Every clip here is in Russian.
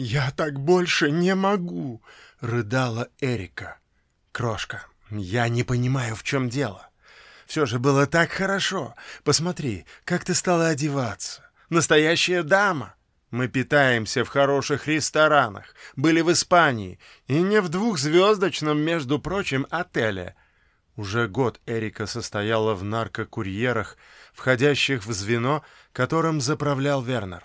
«Я так больше не могу!» — рыдала Эрика. «Крошка, я не понимаю, в чем дело. Все же было так хорошо. Посмотри, как ты стала одеваться. Настоящая дама. Мы питаемся в хороших ресторанах, были в Испании, и не в двухзвездочном, между прочим, отеле. Уже год Эрика состояла в наркокурьерах, входящих в звено, которым заправлял Вернер.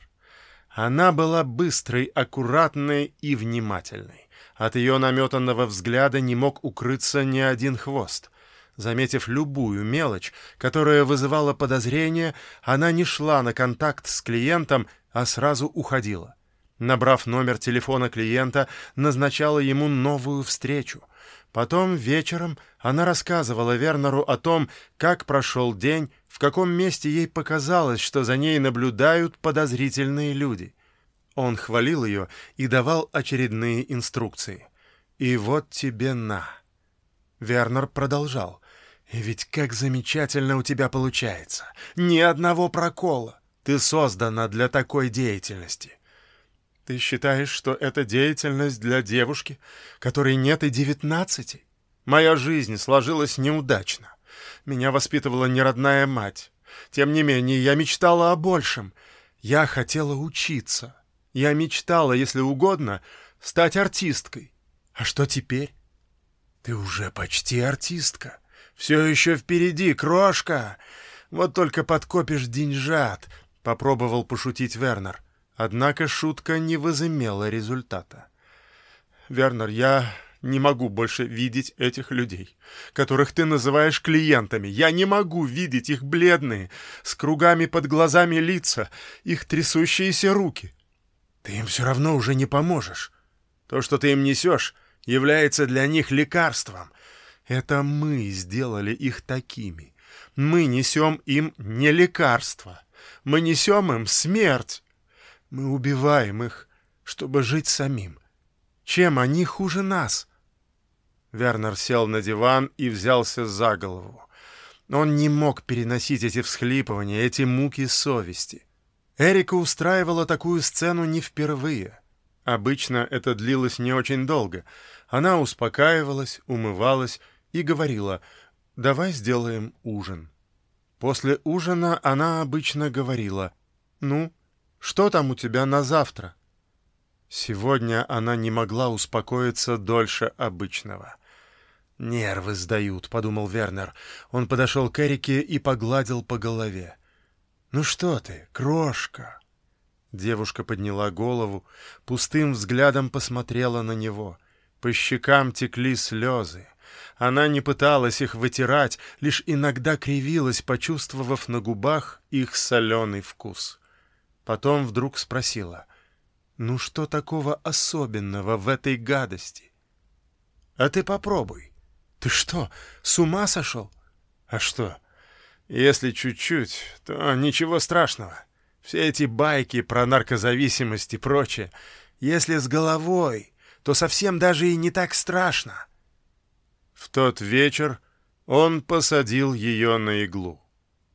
Она была быстрой, аккуратной и внимательной. От ее наметанного взгляда не мог укрыться ни один хвост. Заметив любую мелочь, которая вызывала подозрение, она не шла на контакт с клиентом, а сразу уходила. Набрав номер телефона клиента, назначала ему новую встречу. Потом вечером она рассказывала Вернеру о том, как прошел день, в каком месте ей показалось, что за ней наблюдают подозрительные люди. Он хвалил ее и давал очередные инструкции. «И вот тебе на». Вернер продолжал. «И ведь как замечательно у тебя получается! Ни одного прокола! Ты создана для такой деятельности!» «Ты считаешь, что это деятельность для девушки, которой нет и девятнадцати? Моя жизнь сложилась неудачно. Меня воспитывала неродная мать. Тем не менее, я мечтала о большем. Я хотела учиться. Я мечтала, если угодно, стать артисткой. А что теперь? Ты уже почти артистка. Все еще впереди, крошка. Вот только подкопишь деньжат, — попробовал пошутить Вернер. Однако шутка не возымела результата. «Вернер, я не могу больше видеть этих людей, которых ты называешь клиентами. Я не могу видеть их бледные, с кругами под глазами лица, их трясущиеся руки. Ты им все равно уже не поможешь. То, что ты им несешь, является для них лекарством. Это мы сделали их такими. Мы несем им не лекарство. Мы несем им смерть. Мы убиваем их, чтобы жить самим. Чем они хуже нас? Вернер сел на диван и взялся за голову. Он не мог переносить эти всхлипывания, эти муки совести. Эрика устраивала такую сцену не впервые. Обычно это длилось не очень долго. Она успокаивалась, умывалась и говорила «давай сделаем ужин». После ужина она обычно говорила «ну, что там у тебя на завтра?» Сегодня она не могла успокоиться дольше обычного. «Нервы сдают», — подумал Вернер. Он подошел к Эрике и погладил по голове. «Ну что ты, крошка?» Девушка подняла голову, пустым взглядом посмотрела на него. По щекам текли слезы. Она не пыталась их вытирать, лишь иногда кривилась, почувствовав на губах их соленый вкус. Потом вдруг спросила, «Ну что такого особенного в этой гадости?» «А ты попробуй. Ты что, с ума сошел?» «А что?» Если чуть-чуть, то ничего страшного. Все эти байки про наркозависимость и прочее. Если с головой, то совсем даже и не так страшно. В тот вечер он посадил ее на иглу.